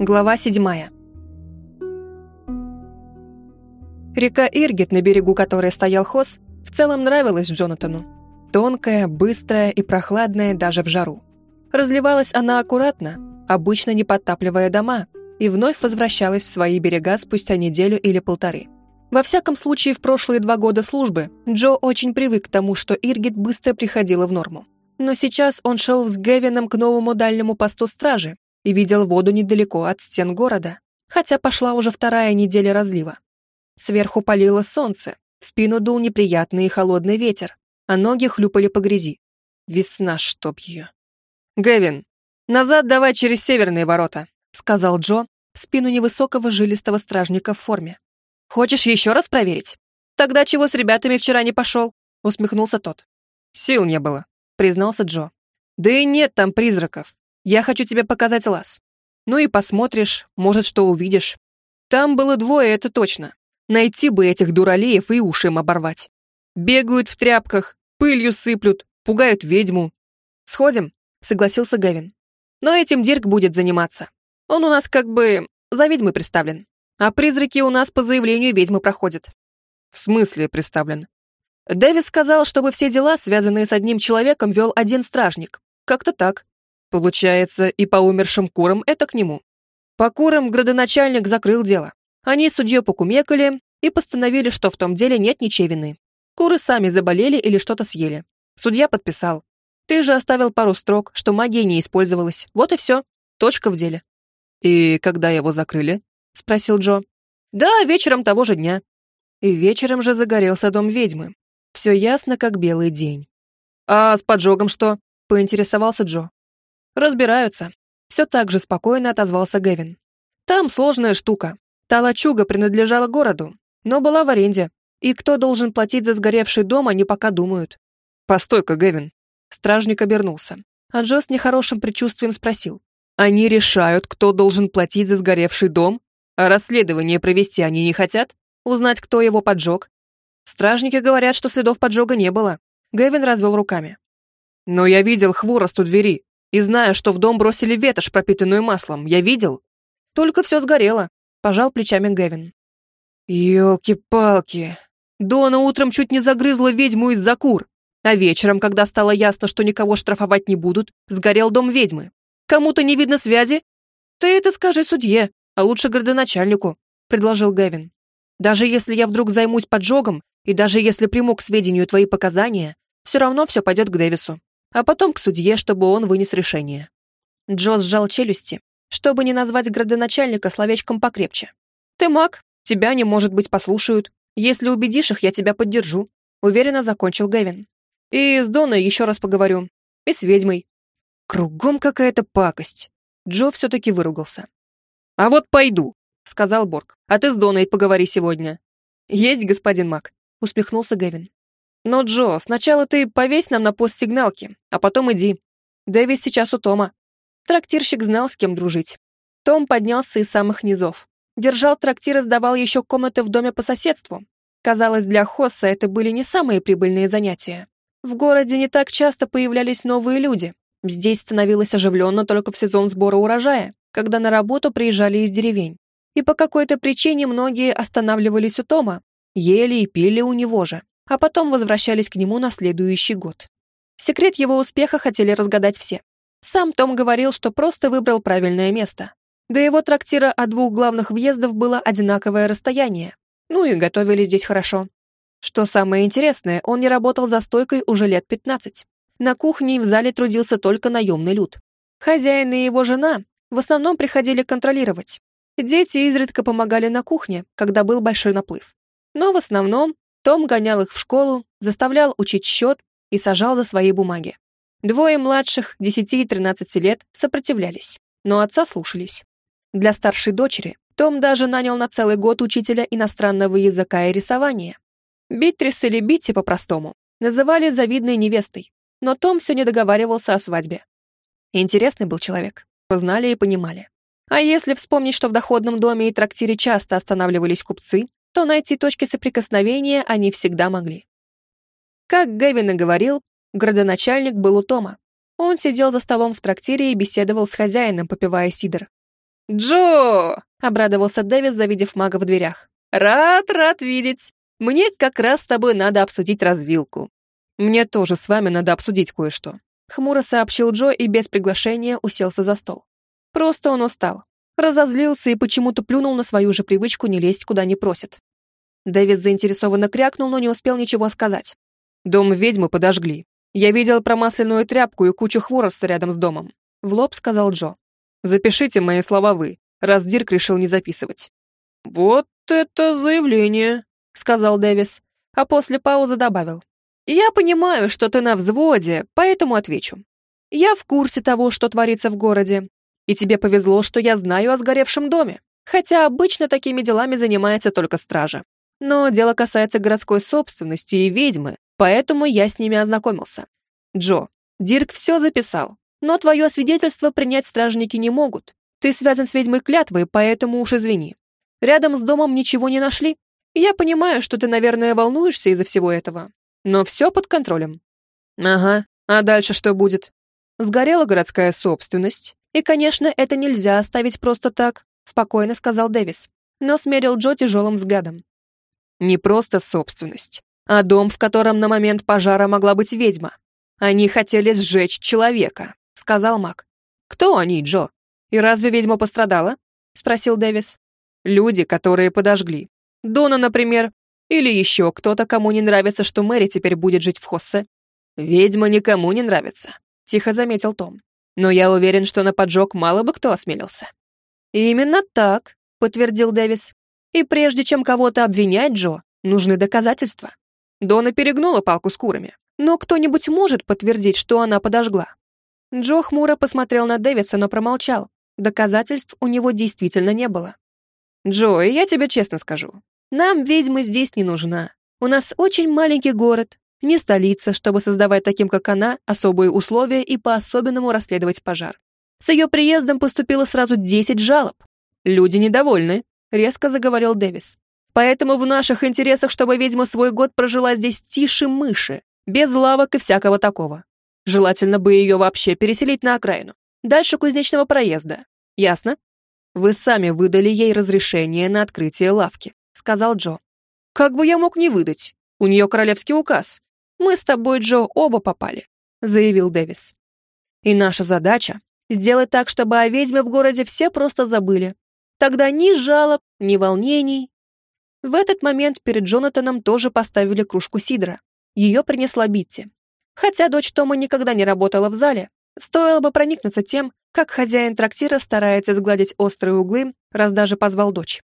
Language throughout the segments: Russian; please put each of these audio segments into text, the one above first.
Глава седьмая. Река Иргет, на берегу которой стоял Хос, в целом нравилась Джонатану. Тонкая, быстрая и прохладная даже в жару. Разливалась она аккуратно, обычно не подтапливая дома, и вновь возвращалась в свои берега спустя неделю или полторы. Во всяком случае, в прошлые два года службы Джо очень привык к тому, что Иргит быстро приходила в норму. Но сейчас он шел с Гевином к новому дальнему посту стражи и видел воду недалеко от стен города, хотя пошла уже вторая неделя разлива. Сверху палило солнце, в спину дул неприятный и холодный ветер, а ноги хлюпали по грязи. Весна, чтоб ее. «Гевин, назад давай через северные ворота», сказал Джо в спину невысокого жилистого стражника в форме. «Хочешь еще раз проверить? Тогда чего с ребятами вчера не пошел?» усмехнулся тот. «Сил не было», признался Джо. «Да и нет там призраков. Я хочу тебе показать лаз. Ну и посмотришь, может, что увидишь. Там было двое, это точно. Найти бы этих дуралеев и уши им оборвать. Бегают в тряпках, пылью сыплют, пугают ведьму. Сходим, согласился Гевин. Но этим Дирк будет заниматься. Он у нас как бы за ведьмы представлен. А призраки у нас по заявлению ведьмы проходят. В смысле представлен? Дэвис сказал, чтобы все дела, связанные с одним человеком, вел один стражник. Как-то так. Получается, и по умершим курам это к нему. По курам градоначальник закрыл дело. Они судью покумекали и постановили, что в том деле нет ничьей вины. Куры сами заболели или что-то съели. Судья подписал. Ты же оставил пару строк, что магия не использовалась. Вот и все. Точка в деле. «И когда его закрыли?» — спросил Джо. «Да, вечером того же дня». И вечером же загорелся дом ведьмы. Все ясно, как белый день. «А с поджогом что?» — поинтересовался Джо. «Разбираются». Все так же спокойно отозвался Гевин. «Там сложная штука. Та лачуга принадлежала городу, но была в аренде. И кто должен платить за сгоревший дом, они пока думают. «Постой-ка, Гевин». Стражник обернулся, а Джо с нехорошим предчувствием спросил. «Они решают, кто должен платить за сгоревший дом? А расследование провести они не хотят? Узнать, кто его поджег?» Стражники говорят, что следов поджога не было. Гевин развел руками. «Но я видел хворост у двери, и знаю, что в дом бросили ветошь, пропитанную маслом. Я видел. Только все сгорело пожал плечами Гевин. Ёлки-палки. Дона утром чуть не загрызла ведьму из-за кур, а вечером, когда стало ясно, что никого штрафовать не будут, сгорел дом ведьмы. Кому-то не видно связи? Ты это скажи судье, а лучше городоначальнику, предложил Гевин. Даже если я вдруг займусь поджогом, и даже если приму к сведению твои показания, все равно все пойдет к Дэвису, а потом к судье, чтобы он вынес решение. Джо сжал челюсти, чтобы не назвать градоначальника словечком покрепче. «Ты маг, тебя, не может быть, послушают. Если убедишь их, я тебя поддержу», — уверенно закончил Гэвин. «И с Доной еще раз поговорю. И с ведьмой». Кругом какая-то пакость. Джо все-таки выругался. «А вот пойду», — сказал Борг. «А ты с Доной поговори сегодня». «Есть, господин маг», — усмехнулся Гэвин. «Но, Джо, сначала ты повесь нам на пост сигналки, а потом иди. Дэвис сейчас у Тома». Трактирщик знал, с кем дружить. Том поднялся из самых низов. Держал трактир и сдавал еще комнаты в доме по соседству. Казалось, для Хосса это были не самые прибыльные занятия. В городе не так часто появлялись новые люди. Здесь становилось оживленно только в сезон сбора урожая, когда на работу приезжали из деревень. И по какой-то причине многие останавливались у Тома, ели и пили у него же, а потом возвращались к нему на следующий год. Секрет его успеха хотели разгадать все. Сам Том говорил, что просто выбрал правильное место. До его трактира от двух главных въездов было одинаковое расстояние. Ну и готовили здесь хорошо. Что самое интересное, он не работал за стойкой уже лет 15. На кухне и в зале трудился только наемный люд. Хозяин и его жена в основном приходили контролировать. Дети изредка помогали на кухне, когда был большой наплыв. Но в основном Том гонял их в школу, заставлял учить счет и сажал за свои бумаги. Двое младших, 10 и 13 лет, сопротивлялись, но отца слушались. Для старшей дочери Том даже нанял на целый год учителя иностранного языка и рисования. Битрис или Битти по-простому называли завидной невестой, но Том все не договаривался о свадьбе. Интересный был человек, познали и понимали. А если вспомнить, что в доходном доме и трактире часто останавливались купцы, то найти точки соприкосновения они всегда могли. Как Гэвин и говорил, Градоначальник был у Тома. Он сидел за столом в трактире и беседовал с хозяином, попивая сидр. «Джо!» — обрадовался Дэвис, завидев мага в дверях. «Рад, рад видеть. Мне как раз с тобой надо обсудить развилку». «Мне тоже с вами надо обсудить кое-что», — хмуро сообщил Джо и без приглашения уселся за стол. Просто он устал. Разозлился и почему-то плюнул на свою же привычку не лезть куда не просит. Дэвис заинтересованно крякнул, но не успел ничего сказать. «Дом ведьмы подожгли. Я видел промасленную тряпку и кучу хвороста рядом с домом», — в лоб сказал Джо. «Запишите мои слова вы, раз Дирк решил не записывать». «Вот это заявление», — сказал Дэвис, а после паузы добавил. «Я понимаю, что ты на взводе, поэтому отвечу. Я в курсе того, что творится в городе, и тебе повезло, что я знаю о сгоревшем доме, хотя обычно такими делами занимается только стража. Но дело касается городской собственности и ведьмы, поэтому я с ними ознакомился. Джо, Дирк все записал, но твое свидетельство принять стражники не могут. Ты связан с ведьмой клятвой, поэтому уж извини. Рядом с домом ничего не нашли. Я понимаю, что ты, наверное, волнуешься из-за всего этого, но все под контролем. Ага, а дальше что будет? Сгорела городская собственность, и, конечно, это нельзя оставить просто так, спокойно сказал Дэвис, но смерил Джо тяжелым взглядом. Не просто собственность, а дом, в котором на момент пожара могла быть ведьма. Они хотели сжечь человека, сказал Мак. Кто они, Джо? И разве ведьма пострадала? Спросил Дэвис. Люди, которые подожгли. Дона, например. Или еще кто-то, кому не нравится, что Мэри теперь будет жить в Хоссе. Ведьма никому не нравится, тихо заметил Том. Но я уверен, что на поджог мало бы кто осмелился. Именно так, подтвердил Дэвис. И прежде чем кого-то обвинять, Джо, нужны доказательства. Дона перегнула палку с курами, но кто-нибудь может подтвердить, что она подожгла. Джо хмуро посмотрел на Дэвиса, но промолчал. Доказательств у него действительно не было. «Джо, я тебе честно скажу. Нам ведьмы здесь не нужна. У нас очень маленький город, не столица, чтобы создавать таким, как она, особые условия и по-особенному расследовать пожар. С ее приездом поступило сразу 10 жалоб. Люди недовольны, резко заговорил Дэвис. Поэтому в наших интересах, чтобы ведьма свой год прожила здесь тише мыши, без лавок и всякого такого. Желательно бы ее вообще переселить на окраину, дальше кузнечного проезда. Ясно? Вы сами выдали ей разрешение на открытие лавки, сказал Джо. Как бы я мог не выдать? У нее королевский указ. Мы с тобой, Джо, оба попали, заявил Дэвис. И наша задача — сделать так, чтобы о ведьме в городе все просто забыли, Тогда ни жалоб, ни волнений. В этот момент перед Джонатаном тоже поставили кружку сидра. Ее принесла Битти. Хотя дочь Тома никогда не работала в зале, стоило бы проникнуться тем, как хозяин трактира старается сгладить острые углы, раз даже позвал дочь.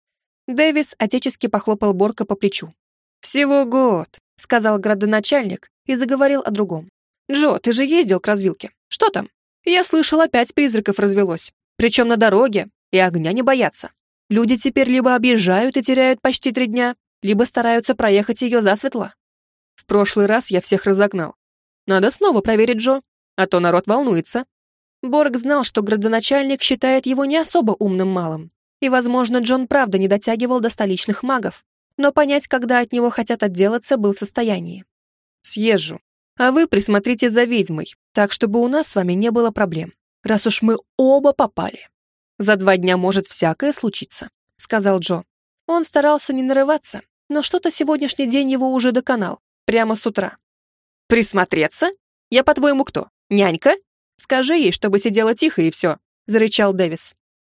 Дэвис отечески похлопал Борка по плечу. «Всего год», — сказал градоначальник и заговорил о другом. «Джо, ты же ездил к развилке. Что там? Я слышал, опять призраков развелось. Причем на дороге, и огня не боятся. Люди теперь либо объезжают и теряют почти три дня, либо стараются проехать ее засветло. В прошлый раз я всех разогнал. Надо снова проверить Джо, а то народ волнуется. Борг знал, что градоначальник считает его не особо умным малым, и, возможно, Джон правда не дотягивал до столичных магов, но понять, когда от него хотят отделаться, был в состоянии. «Съезжу. А вы присмотрите за ведьмой, так, чтобы у нас с вами не было проблем, раз уж мы оба попали». За два дня может всякое случиться», — сказал Джо. Он старался не нарываться, но что-то сегодняшний день его уже доконал, прямо с утра. «Присмотреться? Я, по-твоему, кто? Нянька? Скажи ей, чтобы сидела тихо и все», — зарычал Дэвис.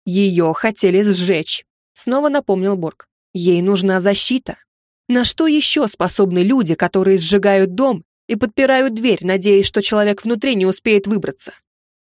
«Ее хотели сжечь», — снова напомнил Борг. «Ей нужна защита. На что еще способны люди, которые сжигают дом и подпирают дверь, надеясь, что человек внутри не успеет выбраться?»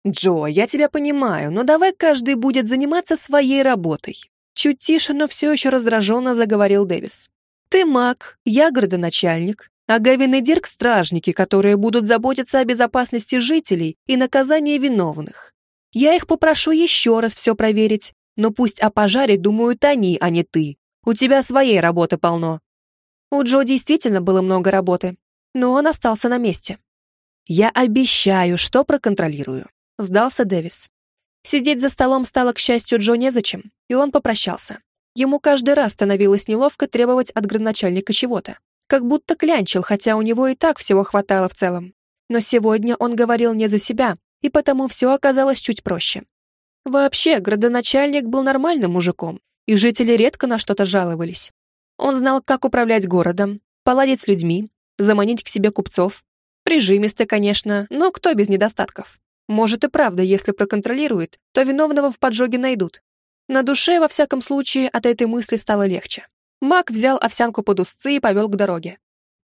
«Джо, я тебя понимаю, но давай каждый будет заниматься своей работой». Чуть тише, но все еще раздраженно заговорил Дэвис. «Ты маг, я городоначальник, а Гавин и Дирк — стражники, которые будут заботиться о безопасности жителей и наказании виновных. Я их попрошу еще раз все проверить, но пусть о пожаре думают они, а не ты. У тебя своей работы полно». У Джо действительно было много работы, но он остался на месте. «Я обещаю, что проконтролирую сдался Дэвис. Сидеть за столом стало, к счастью, Джо незачем, и он попрощался. Ему каждый раз становилось неловко требовать от градоначальника чего-то. Как будто клянчил, хотя у него и так всего хватало в целом. Но сегодня он говорил не за себя, и потому все оказалось чуть проще. Вообще, градоначальник был нормальным мужиком, и жители редко на что-то жаловались. Он знал, как управлять городом, поладить с людьми, заманить к себе купцов. Прижимисто, конечно, но кто без недостатков? Может и правда, если проконтролирует, то виновного в поджоге найдут. На душе, во всяком случае, от этой мысли стало легче. Мак взял овсянку под узцы и повел к дороге.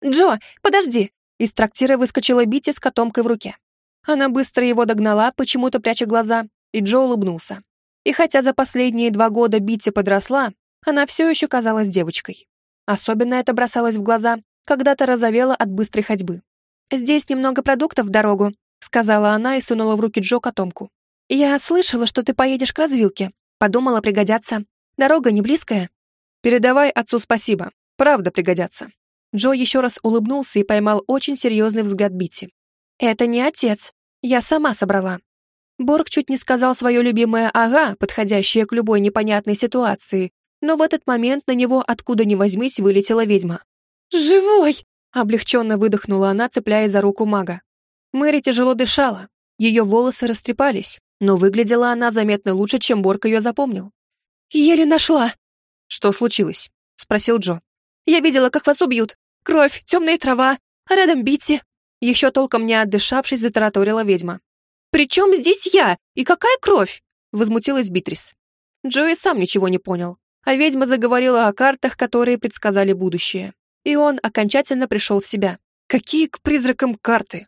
«Джо, подожди!» Из трактира выскочила Бити с котомкой в руке. Она быстро его догнала, почему-то пряча глаза, и Джо улыбнулся. И хотя за последние два года Бити подросла, она все еще казалась девочкой. Особенно это бросалось в глаза, когда-то разовела от быстрой ходьбы. «Здесь немного продуктов в дорогу», сказала она и сунула в руки Джо котомку. «Я слышала, что ты поедешь к развилке. Подумала, пригодятся. Дорога не близкая». «Передавай отцу спасибо. Правда пригодятся». Джо еще раз улыбнулся и поймал очень серьезный взгляд Бити. «Это не отец. Я сама собрала». Борг чуть не сказал свое любимое «ага», подходящее к любой непонятной ситуации, но в этот момент на него откуда ни возьмись вылетела ведьма. «Живой!» — облегченно выдохнула она, цепляясь за руку мага. Мэри тяжело дышала, ее волосы растрепались, но выглядела она заметно лучше, чем Борг ее запомнил. «Еле нашла!» «Что случилось?» — спросил Джо. «Я видела, как вас убьют. Кровь, темная трава, а рядом Битти». Еще толком не отдышавшись, затараторила ведьма. «При чем здесь я? И какая кровь?» — возмутилась Битрис. Джо и сам ничего не понял, а ведьма заговорила о картах, которые предсказали будущее. И он окончательно пришел в себя. «Какие к призракам карты?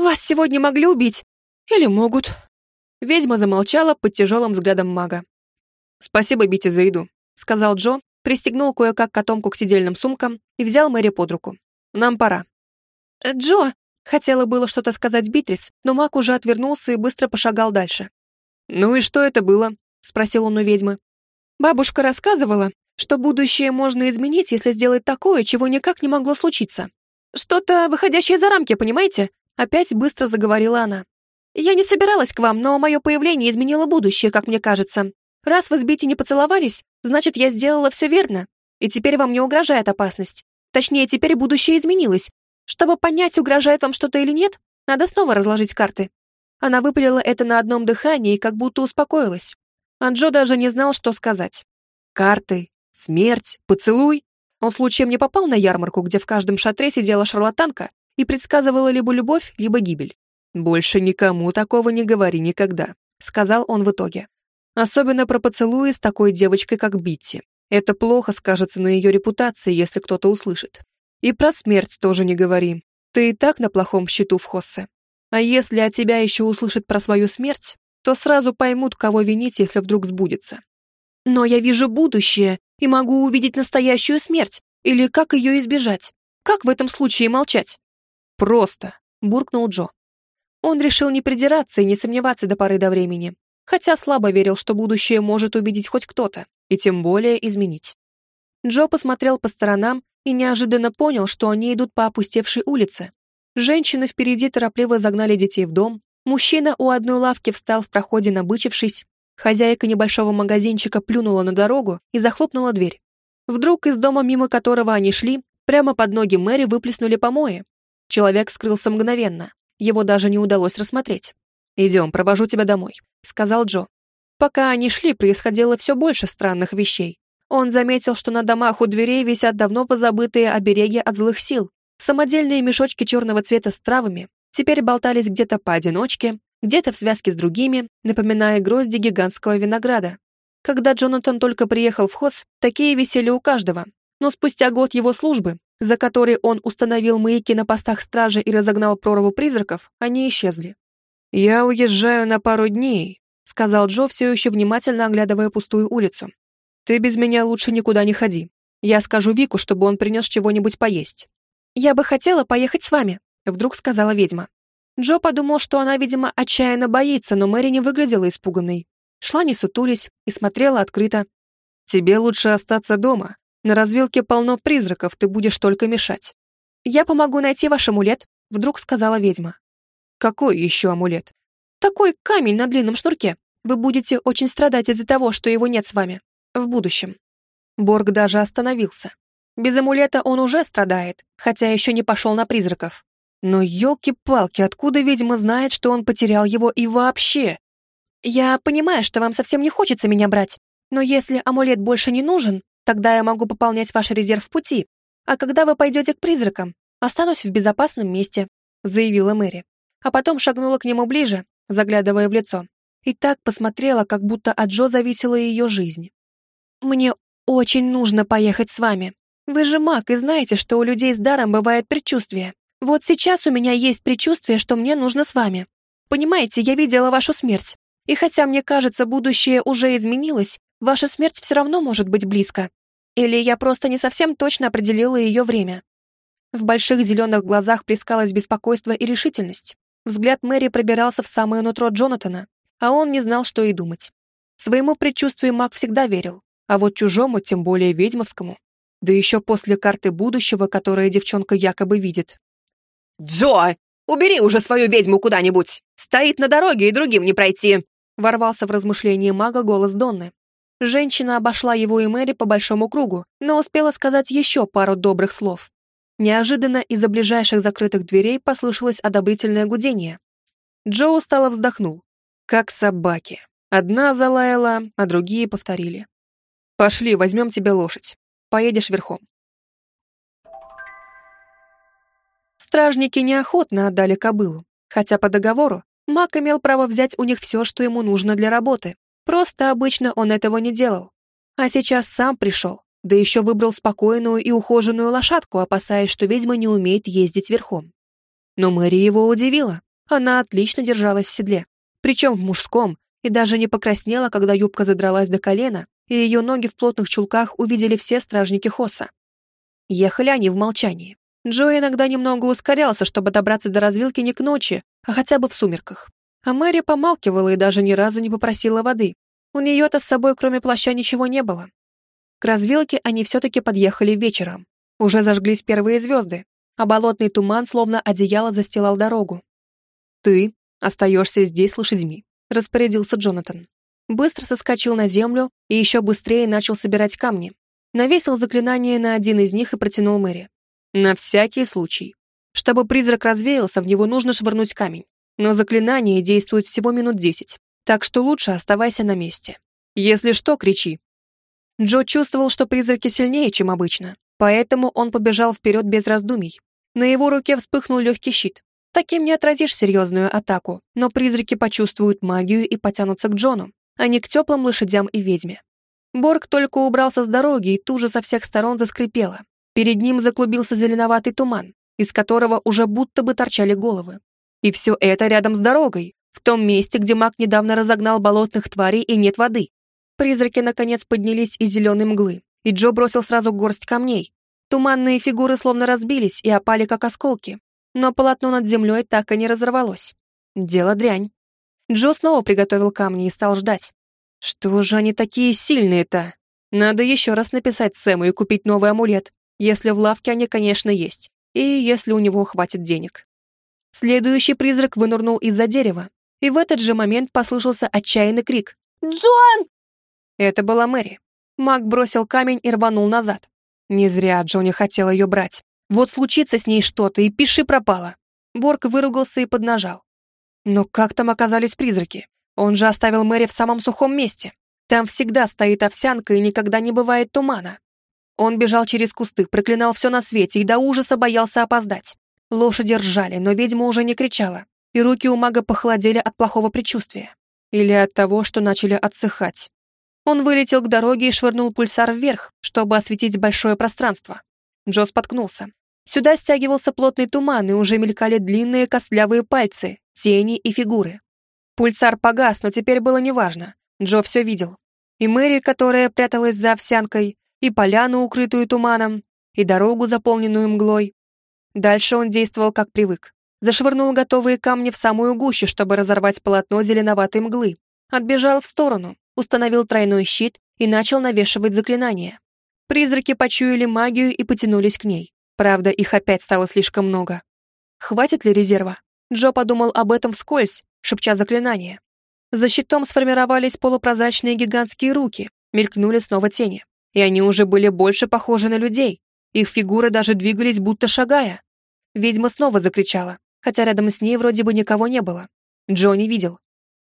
«Вас сегодня могли убить? Или могут?» Ведьма замолчала под тяжелым взглядом мага. «Спасибо, Бити, за еду», — сказал Джо, пристегнул кое-как котомку к сидельным сумкам и взял Мэри под руку. «Нам пора». «Э, «Джо!» — хотела было что-то сказать Битрис, но маг уже отвернулся и быстро пошагал дальше. «Ну и что это было?» — спросил он у ведьмы. Бабушка рассказывала, что будущее можно изменить, если сделать такое, чего никак не могло случиться. Что-то выходящее за рамки, понимаете? Опять быстро заговорила она. «Я не собиралась к вам, но мое появление изменило будущее, как мне кажется. Раз вы с Бити не поцеловались, значит, я сделала все верно. И теперь вам не угрожает опасность. Точнее, теперь будущее изменилось. Чтобы понять, угрожает вам что-то или нет, надо снова разложить карты». Она выпалила это на одном дыхании и как будто успокоилась. А Джо даже не знал, что сказать. Карты, смерть, поцелуй. Он случаем не попал на ярмарку, где в каждом шатре сидела шарлатанка и предсказывала либо любовь, либо гибель. «Больше никому такого не говори никогда», — сказал он в итоге. «Особенно про поцелуи с такой девочкой, как Битти. Это плохо скажется на ее репутации, если кто-то услышит. И про смерть тоже не говори. Ты и так на плохом счету в Хоссе. А если от тебя еще услышат про свою смерть, то сразу поймут, кого винить, если вдруг сбудется. Но я вижу будущее и могу увидеть настоящую смерть, или как ее избежать. Как в этом случае молчать? «Просто!» — буркнул Джо. Он решил не придираться и не сомневаться до поры до времени, хотя слабо верил, что будущее может увидеть хоть кто-то, и тем более изменить. Джо посмотрел по сторонам и неожиданно понял, что они идут по опустевшей улице. Женщины впереди торопливо загнали детей в дом, мужчина у одной лавки встал в проходе, набычившись, хозяйка небольшого магазинчика плюнула на дорогу и захлопнула дверь. Вдруг из дома, мимо которого они шли, прямо под ноги Мэри выплеснули помои, Человек скрылся мгновенно. Его даже не удалось рассмотреть. «Идем, провожу тебя домой», — сказал Джо. Пока они шли, происходило все больше странных вещей. Он заметил, что на домах у дверей висят давно позабытые обереги от злых сил. Самодельные мешочки черного цвета с травами теперь болтались где-то поодиночке, где-то в связке с другими, напоминая грозди гигантского винограда. Когда Джонатан только приехал в Хос, такие висели у каждого, но спустя год его службы за который он установил маяки на постах стражи и разогнал прорву призраков, они исчезли. «Я уезжаю на пару дней», — сказал Джо, все еще внимательно оглядывая пустую улицу. «Ты без меня лучше никуда не ходи. Я скажу Вику, чтобы он принес чего-нибудь поесть». «Я бы хотела поехать с вами», — вдруг сказала ведьма. Джо подумал, что она, видимо, отчаянно боится, но Мэри не выглядела испуганной. Шла не сутулись и смотрела открыто. «Тебе лучше остаться дома», на развилке полно призраков, ты будешь только мешать. Я помогу найти ваш амулет, вдруг сказала ведьма. Какой еще амулет? Такой камень на длинном шнурке. Вы будете очень страдать из-за того, что его нет с вами. В будущем. Борг даже остановился. Без амулета он уже страдает, хотя еще не пошел на призраков. Но елки-палки, откуда ведьма знает, что он потерял его и вообще? «Я понимаю, что вам совсем не хочется меня брать, но если амулет больше не нужен, тогда я могу пополнять ваш резерв в пути. А когда вы пойдете к призракам, останусь в безопасном месте», заявила Мэри. А потом шагнула к нему ближе, заглядывая в лицо. И так посмотрела, как будто от Джо зависела ее жизнь. «Мне очень нужно поехать с вами. Вы же маг и знаете, что у людей с даром бывает предчувствие. Вот сейчас у меня есть предчувствие, что мне нужно с вами. Понимаете, я видела вашу смерть. И хотя мне кажется, будущее уже изменилось, ваша смерть все равно может быть близко. Или я просто не совсем точно определила ее время. В больших зеленых глазах плескалось беспокойство и решительность. Взгляд Мэри пробирался в самое нутро Джонатана, а он не знал, что и думать. Своему предчувствию маг всегда верил, а вот чужому, тем более ведьмовскому. Да еще после карты будущего, которое девчонка якобы видит. «Джо, убери уже свою ведьму куда-нибудь! Стоит на дороге и другим не пройти!» Ворвался в размышление мага голос Донны. Женщина обошла его и Мэри по большому кругу, но успела сказать еще пару добрых слов. Неожиданно из-за ближайших закрытых дверей послышалось одобрительное гудение. Джо устало вздохнул. Как собаки. Одна залаяла, а другие повторили. «Пошли, возьмем тебе лошадь. Поедешь верхом». Стражники неохотно отдали кобылу, хотя по договору Мак имел право взять у них все, что ему нужно для работы. Просто обычно он этого не делал. А сейчас сам пришел, да еще выбрал спокойную и ухоженную лошадку, опасаясь, что ведьма не умеет ездить верхом. Но Мэри его удивила. Она отлично держалась в седле, причем в мужском, и даже не покраснела, когда юбка задралась до колена, и ее ноги в плотных чулках увидели все стражники Хоса. Ехали они в молчании. Джо иногда немного ускорялся, чтобы добраться до развилки не к ночи, а хотя бы в сумерках. А Мэри помалкивала и даже ни разу не попросила воды. У нее-то с собой кроме плаща ничего не было. К развилке они все-таки подъехали вечером. Уже зажглись первые звезды, а болотный туман словно одеяло застилал дорогу. «Ты остаешься здесь с лошадьми», — распорядился Джонатан. Быстро соскочил на землю и еще быстрее начал собирать камни. Навесил заклинание на один из них и протянул Мэри. На всякий случай. Чтобы призрак развеялся, в него нужно швырнуть камень. Но заклинание действует всего минут десять, так что лучше оставайся на месте. Если что, кричи. Джо чувствовал, что призраки сильнее, чем обычно, поэтому он побежал вперед без раздумий. На его руке вспыхнул легкий щит. Таким не отразишь серьезную атаку, но призраки почувствуют магию и потянутся к Джону, а не к теплым лошадям и ведьме. Борг только убрался с дороги и тут же со всех сторон заскрипело. Перед ним заклубился зеленоватый туман, из которого уже будто бы торчали головы. И все это рядом с дорогой, в том месте, где маг недавно разогнал болотных тварей и нет воды. Призраки наконец поднялись из зеленой мглы, и Джо бросил сразу горсть камней. Туманные фигуры словно разбились и опали как осколки, но полотно над землей так и не разорвалось. Дело дрянь. Джо снова приготовил камни и стал ждать. Что же они такие сильные-то? Надо еще раз написать Сэму и купить новый амулет если в лавке они, конечно, есть, и если у него хватит денег. Следующий призрак вынырнул из-за дерева, и в этот же момент послышался отчаянный крик «Джон!». Это была Мэри. Маг бросил камень и рванул назад. Не зря Джонни хотел ее брать. Вот случится с ней что-то, и пиши пропало. Борг выругался и поднажал. Но как там оказались призраки? Он же оставил Мэри в самом сухом месте. Там всегда стоит овсянка и никогда не бывает тумана. Он бежал через кусты, проклинал все на свете и до ужаса боялся опоздать. Лошади ржали, но ведьма уже не кричала, и руки у мага похолодели от плохого предчувствия. Или от того, что начали отсыхать. Он вылетел к дороге и швырнул пульсар вверх, чтобы осветить большое пространство. Джо споткнулся. Сюда стягивался плотный туман, и уже мелькали длинные костлявые пальцы, тени и фигуры. Пульсар погас, но теперь было неважно. Джо все видел. И Мэри, которая пряталась за овсянкой, и поляну, укрытую туманом, и дорогу, заполненную мглой. Дальше он действовал как привык. Зашвырнул готовые камни в самую гущу, чтобы разорвать полотно зеленоватой мглы. Отбежал в сторону, установил тройной щит и начал навешивать заклинания. Призраки почуяли магию и потянулись к ней. Правда, их опять стало слишком много. Хватит ли резерва? Джо подумал об этом вскользь, шепча заклинания. За щитом сформировались полупрозрачные гигантские руки, мелькнули снова тени и они уже были больше похожи на людей. Их фигуры даже двигались, будто шагая. Ведьма снова закричала, хотя рядом с ней вроде бы никого не было. Джонни видел.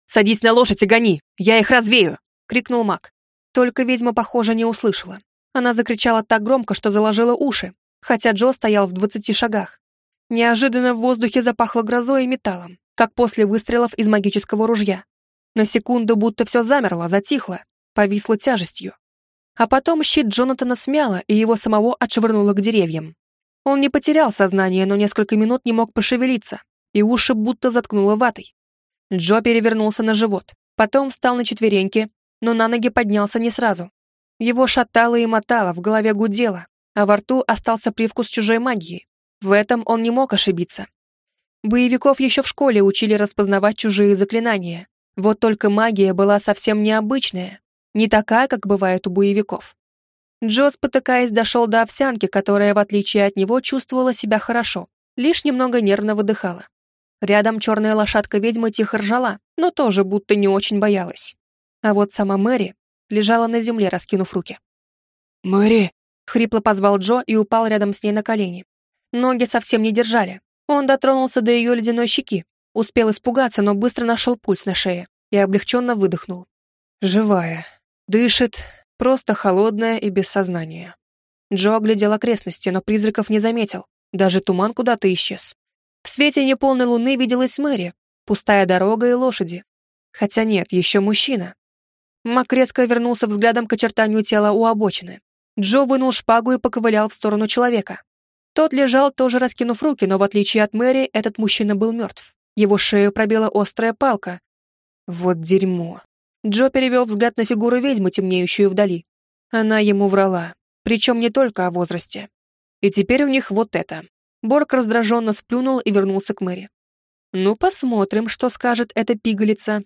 «Садись на лошадь и гони! Я их развею!» — крикнул маг. Только ведьма, похоже, не услышала. Она закричала так громко, что заложила уши, хотя Джо стоял в двадцати шагах. Неожиданно в воздухе запахло грозой и металлом, как после выстрелов из магического ружья. На секунду будто все замерло, затихло, повисло тяжестью. А потом щит Джонатана смяло, и его самого отшвырнуло к деревьям. Он не потерял сознание, но несколько минут не мог пошевелиться, и уши будто заткнуло ватой. Джо перевернулся на живот, потом встал на четвереньки, но на ноги поднялся не сразу. Его шатало и мотало, в голове гудело, а во рту остался привкус чужой магии. В этом он не мог ошибиться. Боевиков еще в школе учили распознавать чужие заклинания. Вот только магия была совсем необычная, не такая, как бывает у боевиков. Джо, спотыкаясь, дошел до овсянки, которая, в отличие от него, чувствовала себя хорошо, лишь немного нервно выдыхала. Рядом черная лошадка ведьмы тихо ржала, но тоже будто не очень боялась. А вот сама Мэри лежала на земле, раскинув руки. «Мэри!» — хрипло позвал Джо и упал рядом с ней на колени. Ноги совсем не держали. Он дотронулся до ее ледяной щеки, успел испугаться, но быстро нашел пульс на шее и облегченно выдохнул. Живая. Дышит, просто холодная и без сознания. Джо оглядел окрестности, но призраков не заметил. Даже туман куда-то исчез. В свете неполной луны виделась Мэри, пустая дорога и лошади. Хотя нет, еще мужчина. Мак резко вернулся взглядом к очертанию тела у обочины. Джо вынул шпагу и поковылял в сторону человека. Тот лежал, тоже раскинув руки, но в отличие от Мэри, этот мужчина был мертв. Его шею пробила острая палка. Вот дерьмо. Джо перевел взгляд на фигуру ведьмы, темнеющую вдали. Она ему врала, причем не только о возрасте. И теперь у них вот это. Борг раздраженно сплюнул и вернулся к Мэри. «Ну, посмотрим, что скажет эта пигалица.